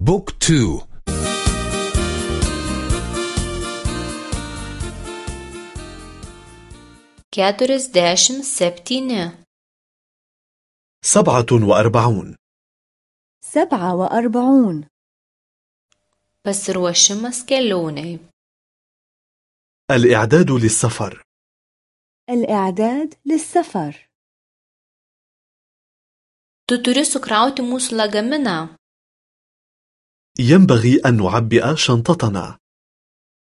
book two. keturiasdešimt septyni. سبعة وأربعون. سبعة وأربعون. pasiruošimas kelionei الإعداد للسفر. الإعداد للسفر. Tu turi sukrauti mūsų lagaminą. ينبغي أن نعبئ شنطتنا.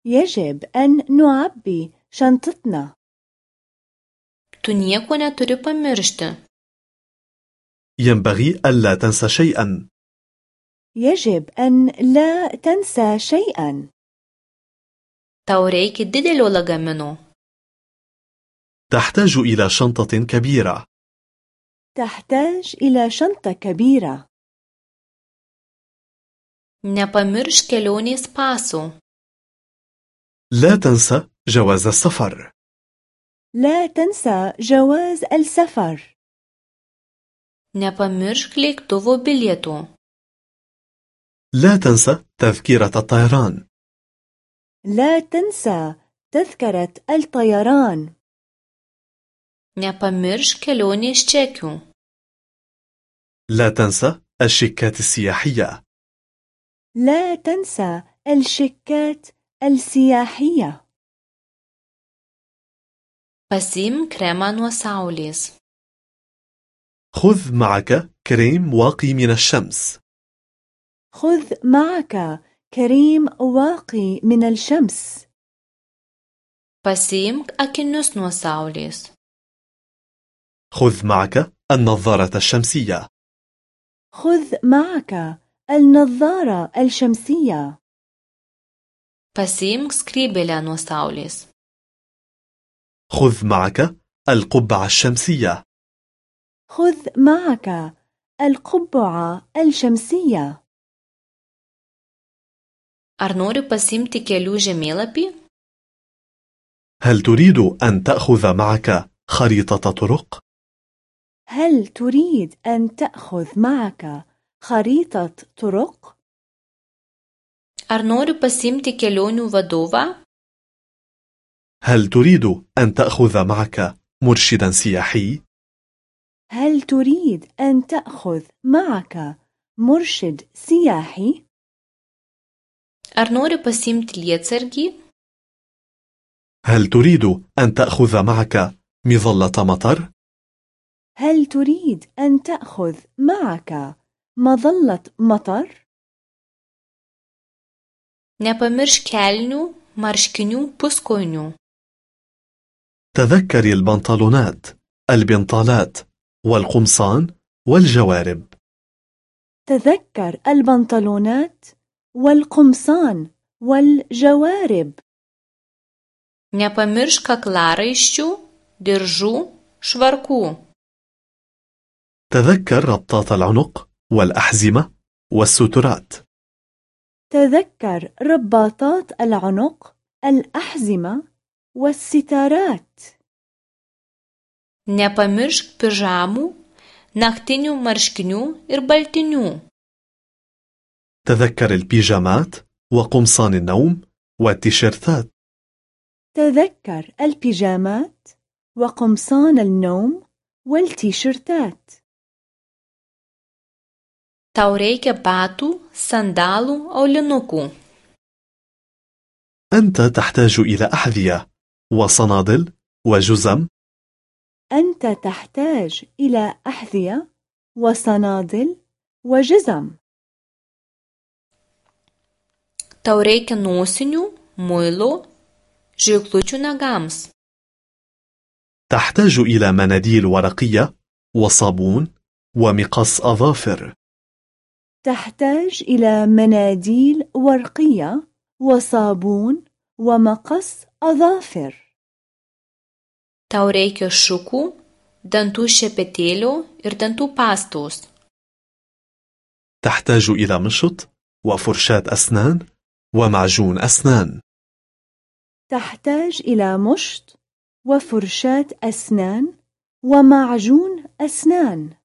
يجب أن نعبي شنطتنا. Tu nieko neturi pamiršti. ينبغي ألا تنسى شيئا. يجب أن لا تنسى شيئا. Tau reikia didelio lagamino. تحتاج إلى شنطة كبيرة. تحتاج إلى شنطة كبيرة. Nepamiršk kelionės paso. لا تنسى جواز السفر لا تنسى جواز السفر Nepamiršk lėktuvo bilietų. لا تنسى تذكرة الطيران لا تنسى تذكرة الطيران Nepamiršk kelionės čekių. لا تنسى الشيكات السياحية لا تنسى الشيكات السياحية kremą nuo saulės. خذ معك كريم واقي من الشمس خذ معك كريم واقي من الشمس Pasiimk akinius nuo saulės. خذ معك النظارة الشمسية خذ معك النظارة الشمسية Pasiimk skrybėlę nuo saulės. خذ معك القبعة الشمسية خذ معك القبعة الشمسية Ar nori pasiimti kelių žemėlapį? هل تريد أن تأخذ معك خريطة طرق؟ هل تريد أن تأخذ معك خريطة طرق؟ Ar nori pasiimti kelionių vadovą? هل تريد أن تأخذ معك مرشدا سياحي؟ هل تريد أن تأخذ معك مرشد سياحي؟ Ar nori pasiimti lietsargį? هل تريد أن تأخذ معك مظلة مطر؟ هل تريد أن تأخذ معك مظلة مطر؟ Nepamiršk kelnių, marškinių, puskojinių. تذكري البنطلونات، البنطالات، والقمصان، والجوارب. تذكر البنطلونات والقمصان والجوارب Nepamiršk kaklaraiščių, diržų, švarkų. تذكر ربطات العنق، والأحزمة، والسترات. تذكر رباطات العنق الأحزمة والسترات Nepamiršk pižamų, naktinių marškinių ir baltinių. تذكر البيجامات، وقمصان النوم، والتيشيرتات. تذكر البيجامات وقمصان النوم والتيشيرتات Tau reikia batų, sandalų, aulinukų. أنت تحتاج إلى أحذية، وصنادل، وجزم، أنت تحتاج إلى أحذية وصنادل وجزم Tau reikia nosinių, muilo, žirklučių nagams. تحتاج إلى مناديل ورقية، وصابون، ومقص أظافر. تحتاج إلى مناديل ورقية وصابون ومقص أظافر Tau reikia šukų, dantų šepetėlio ir dantų pastos. تحتاج إلى مشط، وفرشاة أسنان، ومعجون أسنان. تحتاج إلى مشط وفرشاة أسنان ومعجون أسنان